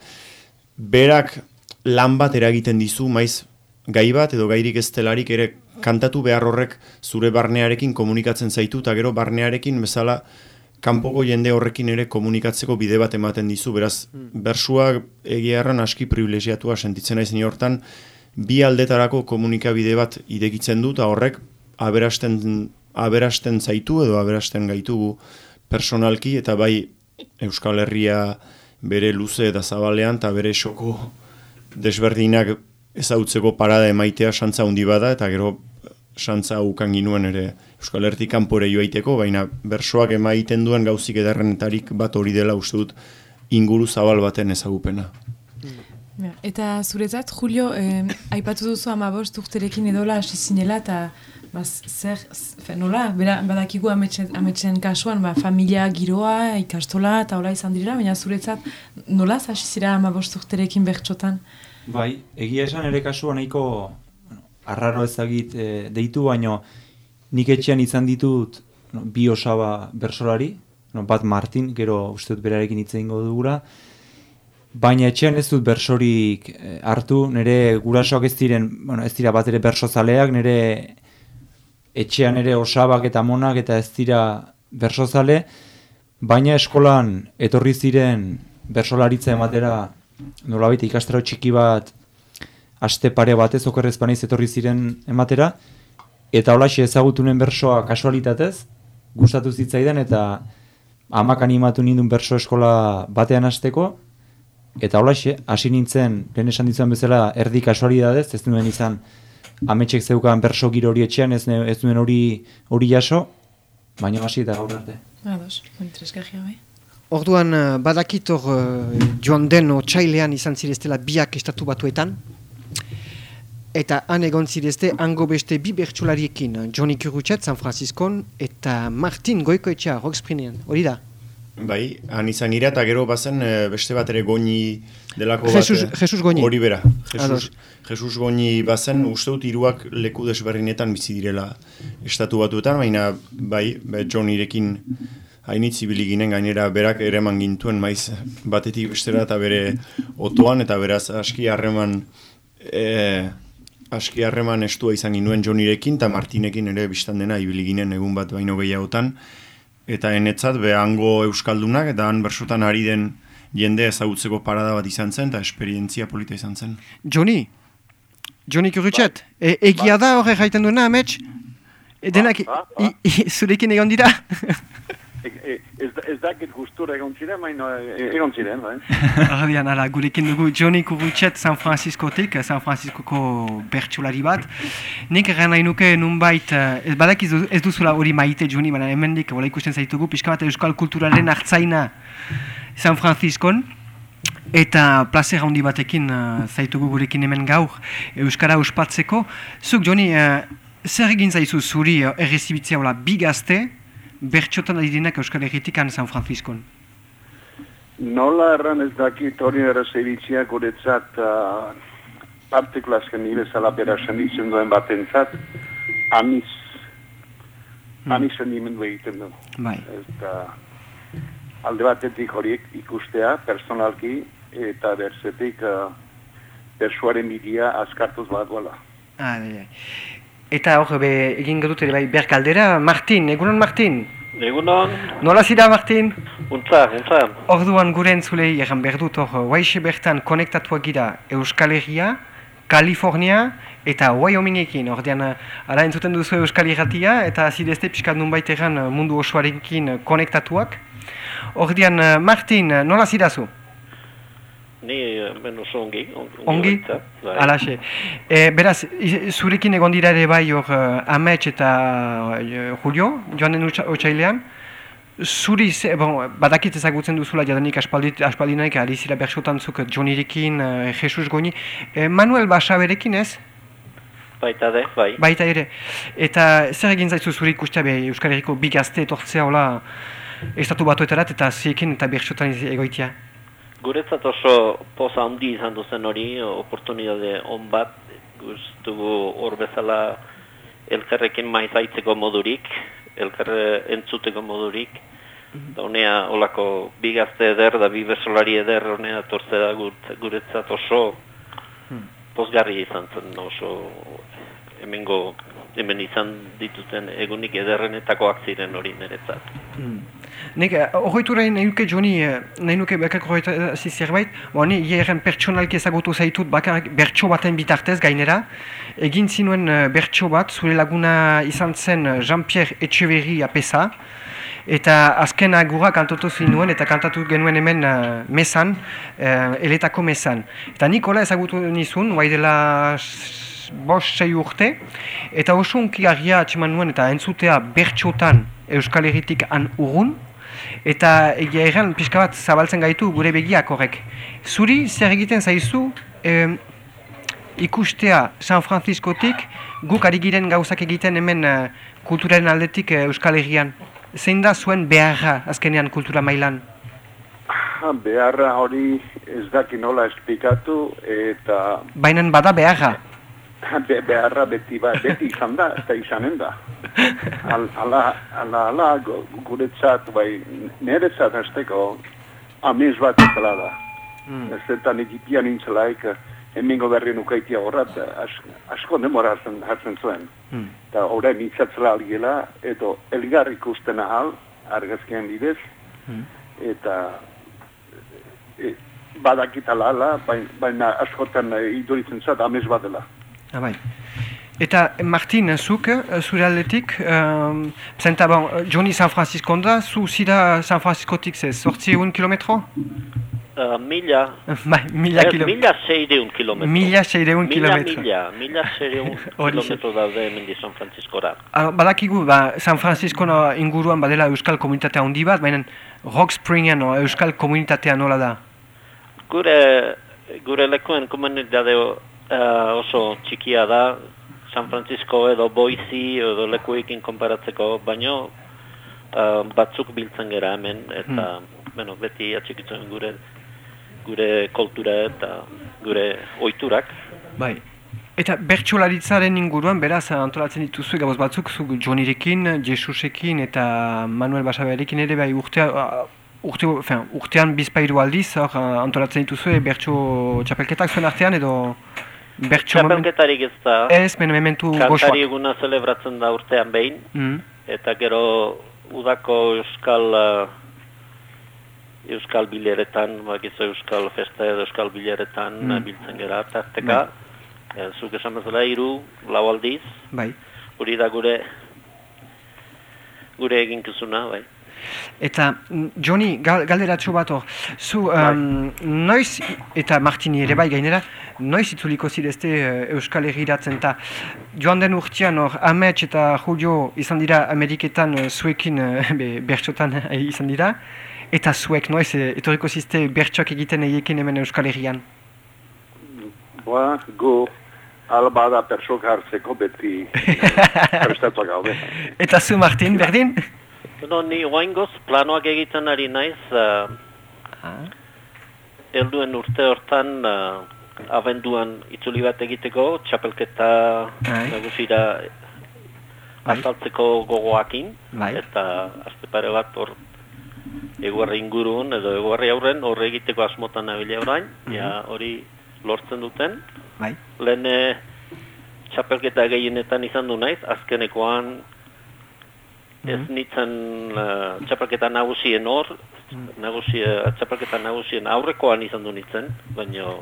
berak lan bat eragiten dizu, maiz gai bat edo gairik ez telarik ere kantatu behar horrek zure barnearekin komunikatzen zaitu eta gero barnearekin bezala kanpoko jende horrekin ere komunikatzeko bide bat ematen dizu, beraz, hmm. bersuak egia erran aski privilegiatua sentitzen naiz hortan, bi aldetarako komunikabide bat idekitzen dut, eta horrek aberasten, aberasten zaitu edo aberasten gaitugu personalki, eta bai Euskal Herria bere luze eta zabalean, eta bere soko desberdinak ezautzeko parada emaitea santza handi bada, eta gero santza ukan ginuen ere Euskal Herri kanpore joaiteko, baina bersoak emaiten duen gauzik edarrenetarik bat hori dela uste dut inguru zabal baten ezagupena. Eta zuretzat, Julio, eh, aipatu duzu amabost urterekin edola hasi zinela eta Ba, zer, fe, nola, bera, badakigu ametsen, ametsen kasuan, ba, familia giroa, ikastola, eta hola izan dira, baina zuretzat, nola hasi zira ama bosturterekin bertxotan? Bai, egia esan ere kasua nahiko bueno, arraro ezagit e, deitu, baino nik etxean izan ditut no, bi osaba bersolari, no, bat Martin, gero uste dut berarekin hitz egingo dugula, baina etxean ez dut bersorik eh, hartu, nire gurasoak ez diren, bueno, ez dira bat ere bersozaleak, nire etxean ere osabak eta monak eta ez dira bersozale, baina eskolan etorri ziren bersolaritza ematera nolabait ikastaro txiki bat aste pare batez okerrez banaiz etorri ziren ematera, eta holaxe ezagutunen bersoa kasualitatez, gustatu zitzaidan eta amak animatu nindun berso eskola batean hasteko eta holaxe, hasi nintzen, lehen esan ditzen bezala, erdi kasualidadez, ez duen izan ametxek zeukan berso giro hori etxean, ez, ez duen hori hori jaso, baina hasi eta gaur arte. Ados, interesgarria bai. Orduan, eh, badakit hor uh, joan den txailean izan zireztela biak estatu batuetan, Eta han egon zirezte, hango beste bi bertxulariekin, Johnny Kurutxet, San Franciscon, eta Martin Goikoetxea, Rocksprinean, hori da? Bai, han izan gira eta gero bazen eh, beste bat ere goini delako Jesus, bat. Jesus goini. Hori bera. Jesus, Jesus goini bazen, uste dut iruak leku desberrinetan bizi direla estatu batuetan, baina bai, bai Johnirekin hainitz ibili ginen gainera berak ere eman gintuen maiz batetik bestera eta bere otoan eta beraz aski harreman e, aski harreman estua izan ginuen Johnirekin eta Martinekin ere biztan dena ibili ginen egun bat baino gehiagotan. Eta enetzat behango euskaldunak eta han bersotan ari den jende ezagutzeko parada bat izan zen eta esperientzia polita izan zen. Johnny, Johnny Kurutxet, ba. e, egia ba. da horre jaiten duena, amets? E, denak, ba, ba, ba. zurekin egon dira? E, ez, ez dakit gustura egon ziren, baina e, egon ziren, bai. Ardian, ala, gurekin dugu Johnny Kurutxet San Franciscotik, San Franciscoko bertxulari bat. Nik erran nahi nuke nunbait, eh, ez badak ez duzula hori maite Johnny, baina hemen dik, bola ikusten zaitugu, pixka bat euskal kulturalen hartzaina San Franciscon. Eta placer handi batekin uh, zaitugu gurekin hemen gaur Euskara uspatzeko. Zuk, Johnny, uh, zer egin zaizu zuri uh, errezibitzea hola bigazte, bertxotan adirenak Euskal Herritikan San Franciscon? Nola erran ez dakit hori errezibitzea guretzat uh, partikulazken nire zala bera senditzen duen batentzat, amiz, hmm. amiz sendimendu egiten du. Bai. Eta alde batetik horiek ikustea personalki eta berzetik uh, persuaren bidia askartuz bat guala. Ah, bai, bai. Eta hor, be, egin gadut ere bai, berkaldera, Martin, egunon Martin? Egunon. Nola zida Martin? Untza, untza. Orduan gure entzulei egan berdut hor, waixe bertan konektatuak gira Euskal Herria, Kalifornia eta Wyomingekin. Ordean, ara entzuten duzu Euskal Herratia eta zidezte pixkat nunbait egan mundu osoarekin konektatuak. Ordean, Martin, nola zidazu? Ni ben oso ongi. Ongi? Bai. Alaxe. E, beraz, zurekin egon dira ere bai hor Amets eta Julio, joan den utxailean. Zuri, ze, bon, badakit ezagutzen duzula jadanik aspaldit, aspaldinaik ari zira berxotan zuk Johnirekin, Jesus Goni. E, Manuel Basaberekin ez? Baita de, bai. Baita ere. Eta zer egin zaizu zuri ikustea be Euskal Herriko bigazte etortzea hola estatu batuetarat eta ziekin eta berxotan egoitia? Guretzat oso poza handi izan duzen hori, oportunidade on bat, guztugu hor bezala elkarrekin maizaitzeko modurik, elkarre entzuteko modurik, da honea olako bigazte eder da bi besolari eder honea torze da guretzat oso pozgarri izan zen oso hemengo hemen izan dituten egunik ederrenetakoak ziren hori niretzat. Mm. Nek, horretu uh, nahi nuke, Joni, uh, nahi nuke bekak horretu zerbait, bo, ni hieren pertsonalki ezagutu zaitut bakar bertso baten bitartez gainera, egin zinuen uh, bertso bat, zure laguna izan zen Jean-Pierre Echeverri apesa, eta azken agura kantatu zinuen eta kantatu genuen hemen uh, mesan, uh, eletako mesan. Eta Nikola ezagutu nizun, guai dela bost sei urte, eta oso unki agia atxeman nuen eta entzutea bertxotan Euskal Herritik han urun, eta egia erran pixka bat zabaltzen gaitu gure begiak horrek. Zuri zer egiten zaizu, ikustea San Franciscotik guk ari giren gauzak egiten hemen uh, kulturaren aldetik uh, Euskal Herrian. Zein da zuen beharra azkenean kultura mailan? Beharra hori ez daki nola esplikatu eta... Baina bada beharra? Be, beharra beti, ba, beti izan da, eta izanen da. Al, ala, ala, ala, guretzat, bai, niretzat azteko, amiz bat ezala da. Mm. Ez eta nikipian intzelaik, emingo berri nukaitia horrat, asko demora hartzen, hartzen zuen. Mm. Eta horrein itzatzela algela, edo elgar ikusten ahal, argazkien bidez, mm. eta e, badakitala ala, baina askotan e, iduritzen zat, amiz bat dela. Ah. Eta Martin, zuk, eh, zure aldetik, um, zenta bon, Johnny San Francisco da, zu zira San Francisco-tik ze, sortzi egun kilometro? Uh, mila. Bai, mila kilometro. Mila seireun kilometro. Mila seireun kilometro. Mila, mila, mila seireun kilometro daude hemen San Francisco-ra. Badakigu, ba, San Francisco no, inguruan badela Euskal Komunitatea handi bat, baina Rock Springen no, Euskal Komunitatea nola da? Gure, gure lekuen komunitatea uh, oso txikia da, San Francisco edo Boise edo lekuekin konparatzeko, baino uh, batzuk biltzen gera hemen, eta hmm. bueno, beti atxikitzen gure gure kultura eta gure oiturak. Bai. Eta bertsolaritzaren inguruan, beraz, antolatzen dituzu, gaboz batzuk, zu Jonirekin, Jesusekin eta Manuel Basaberekin ere, bai, urtea, urte, fin, urtean bizpairu aldiz, hor, antolatzen dituzu, bertso txapelketak zuen artean, edo... Txapelketarik ez da. Ez, men mementu goxoak. Kantari eguna celebratzen da urtean behin. Mm. Eta gero udako euskal uh, euskal bileretan, bakizu euskal festa edo euskal bileretan mm. biltzen gara. Tarteka, bai. e, zuk esan bezala iru, lau aldiz. Bai. Hori da gure gure eginkizuna, bai. Eta, mm, Johnny, gal, galderatxo bat hor, zu, um, noiz, eta Martini ere bai gainera, noiz itzuliko zirezte uh, Euskal Herridatzen, eta joan den urtean hor, Amets eta Julio izan dira Ameriketan uh, zuekin uh, be, bertxotan izan dira, eta zuek noiz, uh, etoriko zizte bertxoak egiten egin hemen Euskal Herrian? Boa, go, albada pertsok hartzeko beti prestatuak gaude. Eta zu, Martin, berdin? No, ni oaingoz planoak egiten ari naiz, uh, ah. elduen urte hortan uh, abenduan itzuli bat egiteko, txapelketa nagusira bai. azaltzeko gogoakin, bai. eta azte pare bat hor eguarri ingurun edo eguarri aurren horre egiteko asmotan nabile orain, mm ja hori lortzen duten. Bai. Lehen txapelketa gehienetan izan du naiz, azkenekoan Ez mm-hmm. nintzen uh, txapelketa nagusien hor, mm. nagusia, txapelketa nagusien aurrekoan izan du nintzen, baina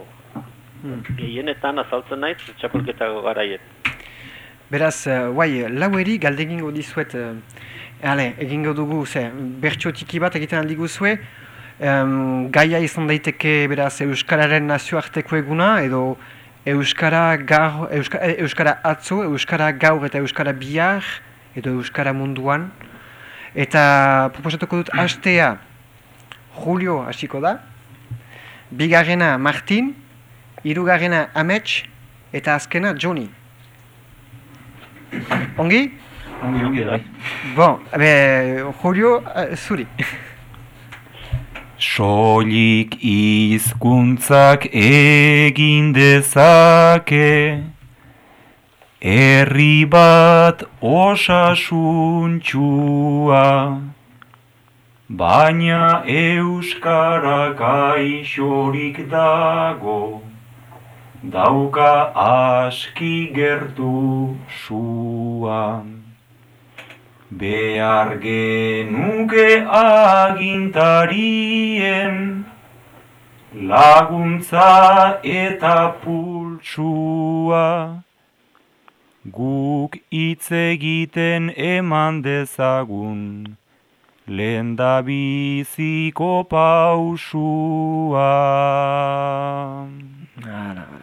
mm. gehienetan azaltzen naiz txapelketa garaiet. Beraz, uh, guai, lau eri galdegingo dizuet, uh, ale, egingo dugu, ze, bertxo tiki bat egiten aldi guzue, um, gaia izan daiteke, beraz, Euskararen nazioarteko eguna, edo Euskara, gaur, Euskara, Euskara atzo, Euskara gaur eta Euskara bihar, edo Euskara munduan. Eta proposatuko dut hastea Julio hasiko da, bigarrena Martin, hirugarrena Amets eta azkena Johnny. Ongi? Ongi, ongi, bai. Bon, be, Julio, uh, zuri. Solik izkuntzak egin dezake, Herri bat osasuntxua, baina euskara gaixorik dago, dauka aski gertu suan. Behar genuke agintarien, laguntza eta pultsua. Guk hitz egiten eman dezagun, lehen da biziko pausua.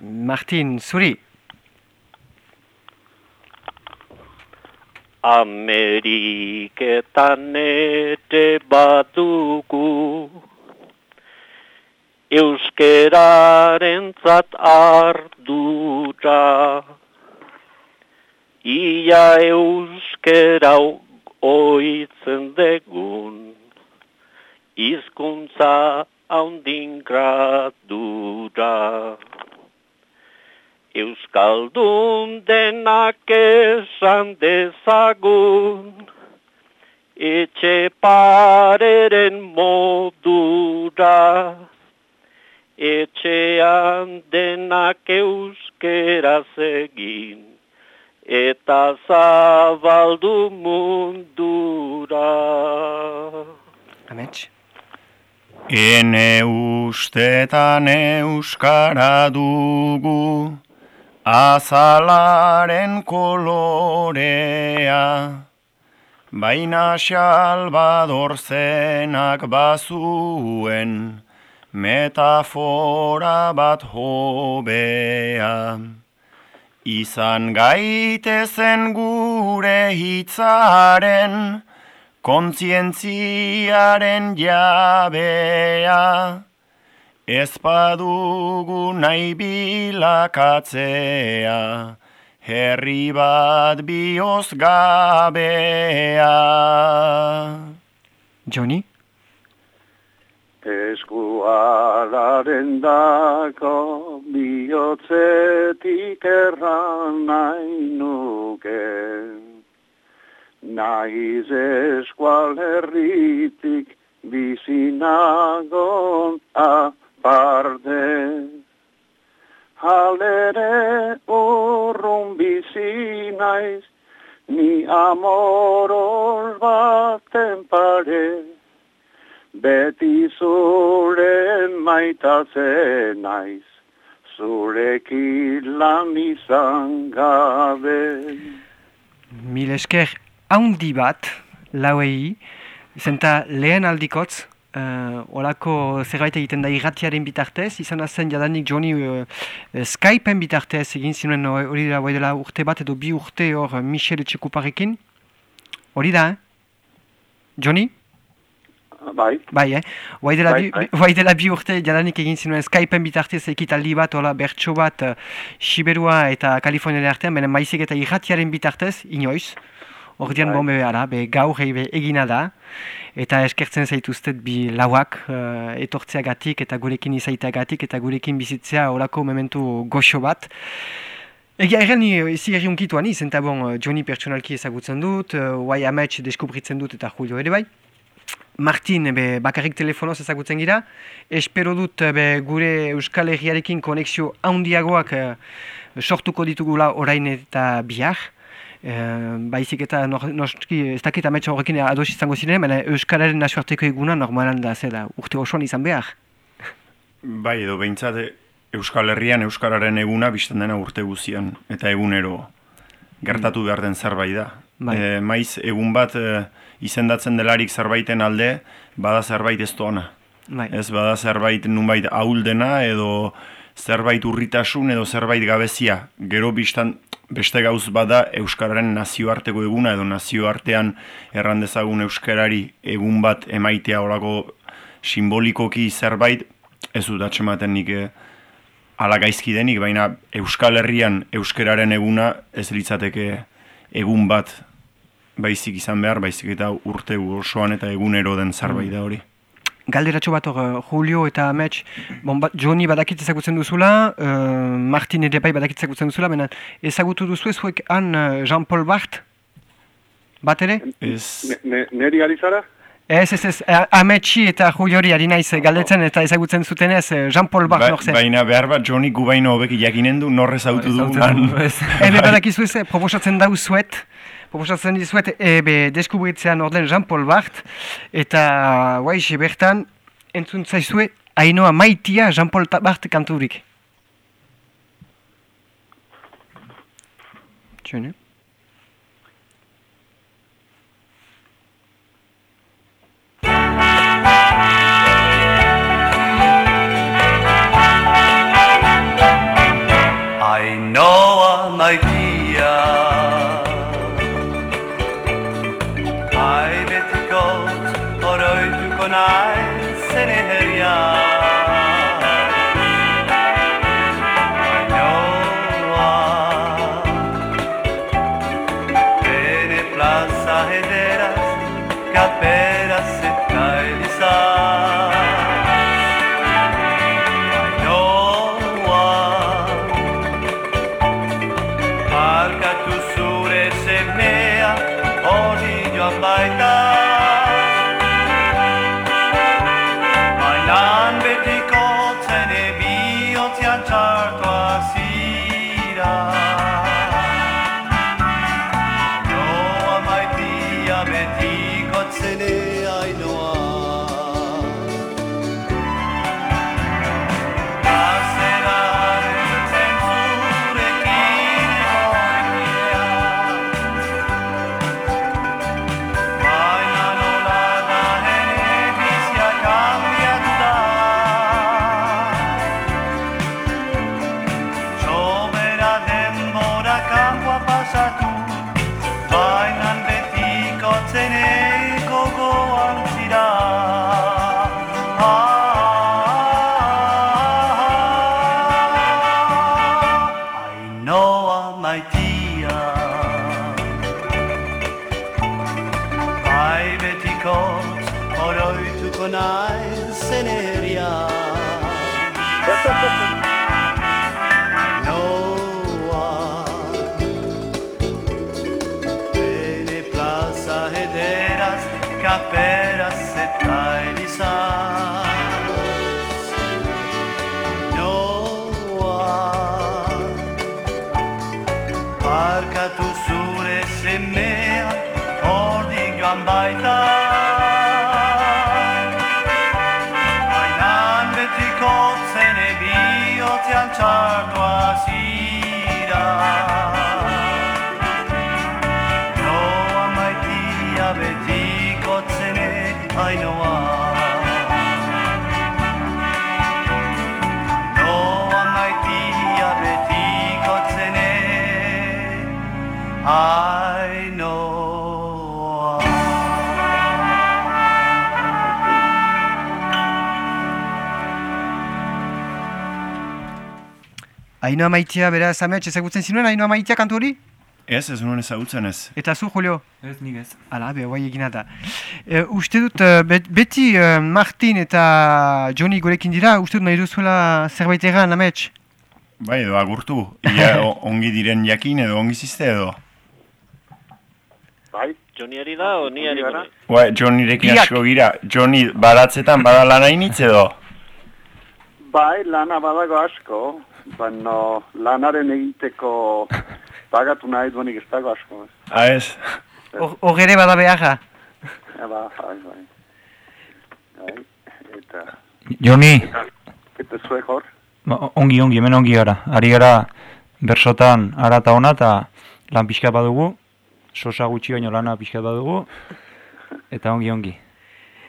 Martin, zuri. Ameriketan ete batuku, euskeraren zat ardura. Ia euskera oitzen degun, izkuntza haundin gradura. Euskaldun denak esan dezagun, etxe pareren modura. Etxean denak euskera egin, eta zabaldu mundura. Amets? Ene ustetan euskara dugu, azalaren kolorea, baina xalbador zenak bazuen, metafora bat hobea. Izan gaitezen gure hitzaren, kontzientziaren jabea, ez badugu nahi bilakatzea, herri bat bioz gabea. Johnny? Eskualaren dako bihotzetik erran nahi nuke. Naiz eskual herritik bizinagon aparte. Halere urrun bizi naiz, ni amoror baten pare. Beti zure maitazen naiz, zurekin lan izan gabe. Mil esker haundi bat, lauei, zenta lehen aldikotz, uh, olako zerbait egiten da irratiaren bitartez, izan zen jadanik Johnny uh, Skypeen bitartez egin zinuen hori da dela urte bat edo bi urte hor Michel Etxekuparekin. Hori da, eh? Johnny? Bai. Bai, eh? Bai, dela, bai, bi, bai. dela bi urte jadanik egin zinuen Skypeen bitartez ekitaldi bat, hola, bertso bat, uh, Siberua eta Kaliforniaren artean, benen maizik eta irratiaren bitartez, inoiz. Ordian bai. bombe behar be gaur egina da, eta eskertzen zaituztet bi lauak uh, etortzeagatik eta gurekin izaiteagatik eta gurekin bizitzea horako mementu goxo bat. Egia erren izi erri unkituan izan, eta bon, Johnny pertsonalki ezagutzen dut, uh, Wai Amets deskubritzen dut eta Julio ere bai. Martin be, bakarrik telefonoz ezagutzen gira, espero dut be, gure Euskal Herriarekin konexio handiagoak uh, sortuko ditugula orain eta bihar. Uh, baizik eta noski ez dakit ametsa horrekin ados izango ziren, baina Euskararen nasuarteko eguna normalan da zela urte osoan izan behar. Bai, edo behintzat Euskal Herrian Euskararen eguna bizten dena urte guzian, eta egunero gertatu behar den zerbait da. Bai. E, maiz, egun bat e, izendatzen delarik zerbaiten alde, bada zerbait ez doana. Bai. Ez bada zerbait nunbait ahuldena edo zerbait urritasun edo zerbait gabezia. Gero biztan beste gauz bada Euskararen nazioarteko eguna edo nazioartean errandezagun Euskarari egun bat emaitea horako simbolikoki zerbait, ez dut atxematen nik eh, ala gaizki denik, baina Euskal Herrian Euskararen eguna ez litzateke egun bat baizik izan behar, baizik eta urte osoan eta egunero den zerbait da hori. Galderatxo bat hor, uh, Julio eta Amets, bon, ba, Johnny badakit ezagutzen duzula, uh, Martin ere bai badakit ezagutzen duzula, baina ezagutu duzu ezuek han uh, Jean-Paul Bart? Bat ere? Ez... Neri ari zara? Ez, ez, ez, Ametsi eta Juliori ari naiz galdetzen eta ezagutzen zuten ez Jean-Paul Bart ba, norzen. Baina behar bat Johnny gubaino hobek jakinen du norrez autu du. Ebe badakizu ez, proposatzen dau zuet, proposatzen dizuet, ebe, deskubritzean orden Jean-Paul Bart, eta, guai, bertan, entzun zaizue, hainoa maitia Jean-Paul Bart kanturik. Txune. Naiz ainoa Ainoa maitia, beraz, amets, ezagutzen zinuen, ainoa maitia kantu hori? Ez, ez nuen ezagutzen ez. Eta zu, Julio? Ez, nik ez. Hala, be, guai egina da. E, uste dut, eh, bet- beti eh, Martin eta Johnny gorekin dira, uste dut nahi duzuela zerbait egan, amets? Bai, edo agurtu. Ia ongi diren jakin edo ongi zizte edo. Bai, Joniari da, o ni ari gara. Bai, Johnnyrekin Biak. asko gira. Johnny baratzetan bada lana initz edo. bai, lana badago asko, baina lanaren egiteko pagatu nahi duenik ez dago asko. Ah, ez. Hor ere bada beharra. Ja, ba, bai, bai. Bai, eta, Joni, eta zuek hor? ba, ongi, ongi, hemen ongi gara. Ari gara bersotan ara eta ona eta lan pixka badugu. Sosa gutxi baino lana pixka badugu. Eta ongi, ongi.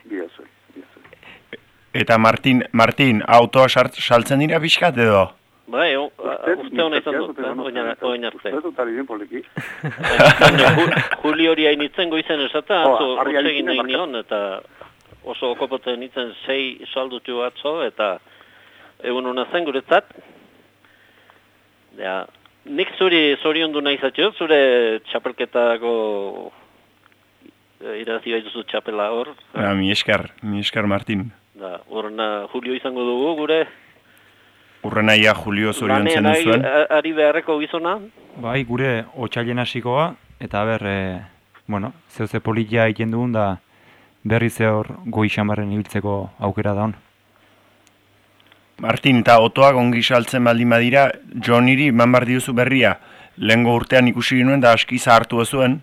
Biozu. Eta Martin, Martin, autoa sart- saltzen dira pixkat edo? Bai, uste hona izan dut, eh, oin ar- oin arte. Uste dut ari bien poliki. Baina Ju- Juliori hainitzen goizen esata, atzo egin nahi nion, eta oso okopoten nintzen sei saldutu atzo, eta egun hona zen guretzat. Ja, nik zuri zoriondu nahi zatxo, zure txapelketako eh, irazi baituzu txapela hor. Ah, mi esker, mi esker Martin. Da, horrena Julio izango dugu gure Urrena ia Julio lanean ari, duzuen. a- ari beharreko gizona. Bai, gure otxailen hasikoa, eta ber, e, bueno, zeu ze politia egiten dugun da berri ze hor goi xamarren ibiltzeko aukera da hon. Martin, eta otoak ongi saltzen baldin badira, Johnnyri eman behar diozu berria. Lehengo urtean ikusi ginuen da aski zahartu zuen.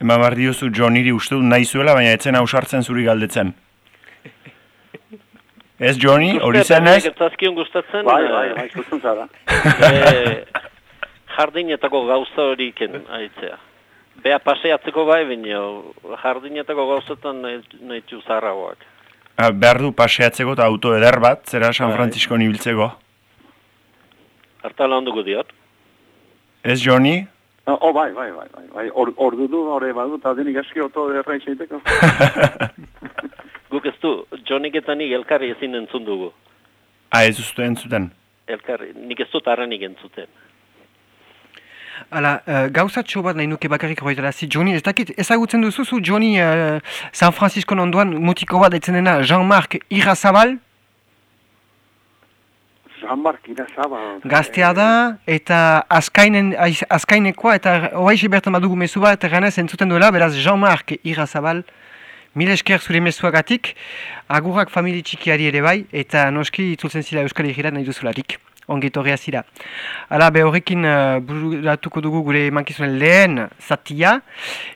Eman behar diozu Johnnyri uste dut nahi zuela, baina etzen ausartzen zuri galdetzen. Ez Johnny, hori zen ez? Zazkion gustatzen, Bai, eh, bai, bai, zuzen zara. e, jardinetako gauza horiken aitzea. Bea paseatzeko bai, baina jardinetako gauzetan nahi- nahi txu zaharragoak. Ah, behar du paseatzeko eta auto eder bat, zera San Bai. Francisco ibiltzeko. Hartala onduko diot. Ez Johnny? Oh, oh, bai, bai, bai, bai, bai, or, ordu du, hori badu, eta denik aski oto derra itxeiteko. Guk ez du, Jonik eta nik elkarri ezin entzun dugu. ah, ez uste entzuten. Elkarri, nik ez dut arrenik entzuten. Hala, uh, gauzatxo bat nahi nuke bakarrik horretarazi, Johnny, ez dakit, ezagutzen duzuzu Johnny uh, San Francisco ondoan mutiko bat daitzen dena Jean-Marc Irrazabal? Jean-Marc Irazaba. Gaztea da, eta azkainen, azkainekoa, eta hoaixe bertan badugu mezu bat, ganez entzuten duela, beraz Jean-Marc Irazabal, mil esker zure mezuagatik, agurrak famili txikiari ere bai, eta noski itzultzen zira Euskal Herriera nahi duzularik. Ongi torria zira. Hala, be horrekin uh, bururatuko dugu gure mankizunen lehen zatia,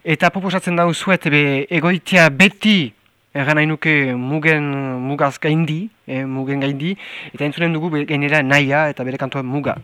eta proposatzen dau zuet, be egoitea beti, erran nahi nuke mugen, mugaz gaindi, eh, mugen gaindi, eta entzunen dugu gainera naia eta bere kantua muga.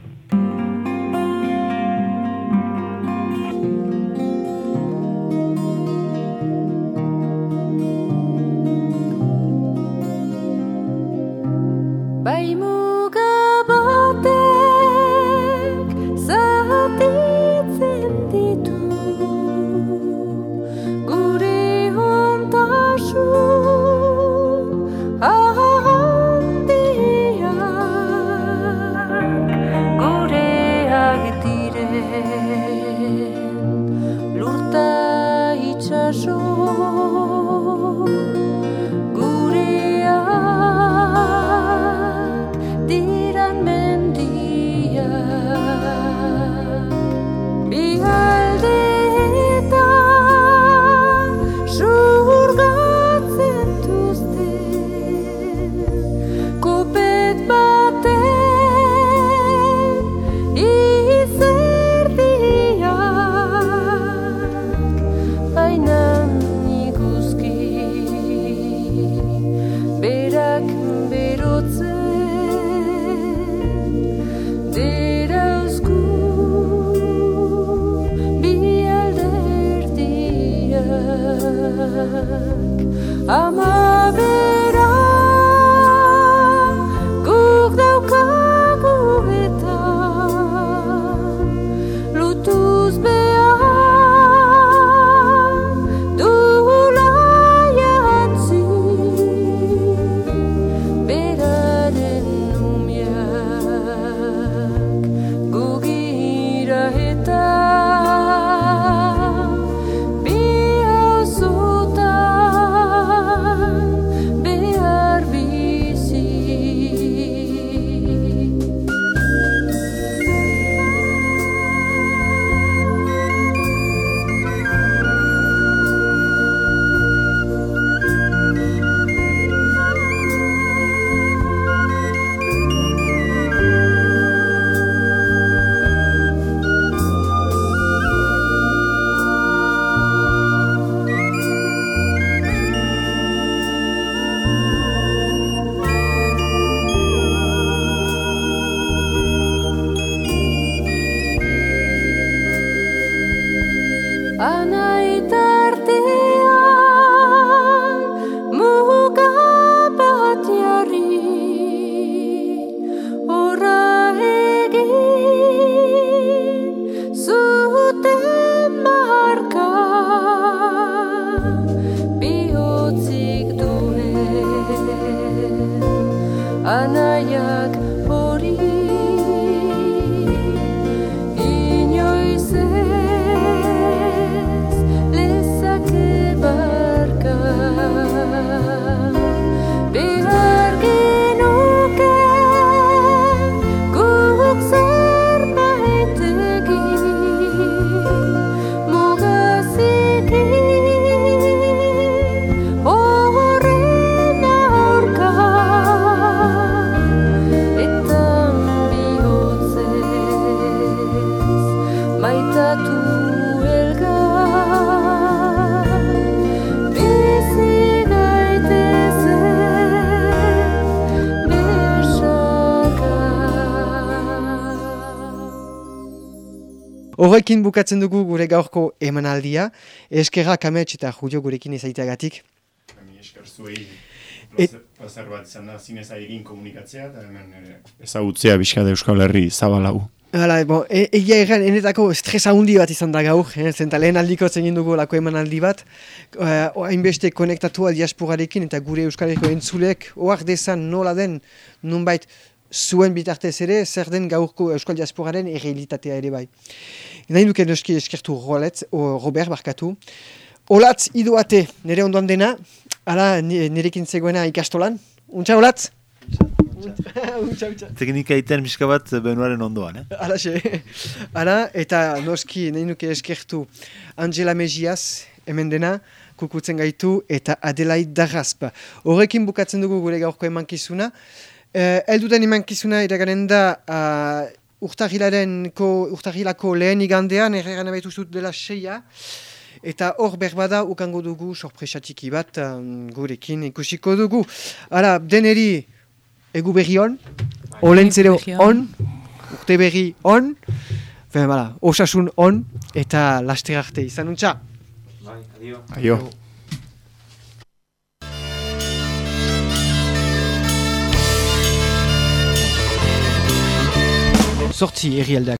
Maitatu elgar Bizi gaitezen besaka Horrekin bukatzen dugu gure gaurko emanaldia, eskerrak amets eta judio gurekin ezaiteagatik. esker zuei Et- plazer bat izan da zinez egin komunikatzea eta hemen ere ezagutzea bizka da Euskal Herri zabalau. Hala, bon, e egia erran, enetako stres handi bat izan da gaur, eh? zenta lehen aldiko zegin dugu lako emanaldi bat, uh, hainbeste konektatua diasporarekin eta gure Euskal Herriko entzulek, oak dezan nola den, nunbait, zuen bitartez ere, zer den gaurko Euskal Diasporaren errealitatea ere bai. Nahi duke noski eskertu Rolet, o Robert barkatu. Olatz iduate, nire ondoan dena, ala ni- nirekin zegoena ikastolan. Untxa, Olatz? Untxa, untxa. Teknika iten miska bat benuaren ondoan, eh? Alaxe, ala, eta noski nahi nuke eskertu Angela Mejiaz, hemen dena, kukutzen gaitu, eta Adelaide Darraspa. Horrekin bukatzen dugu gure gaurko emankizuna. Eh, elduden emankizuna iraganen da uh, urtahilako lehen igandean, erregan abaitu zut dela seia, Eta hor berbada ukango dugu sorpresa txiki bat um, gurekin ikusiko dugu. Hala, deneri egu berri on, olentzero on, urte berri on, ben, bala, osasun on, eta laster arte izan untxa. Bai, adio. Aio. Sortzi herrialdeak.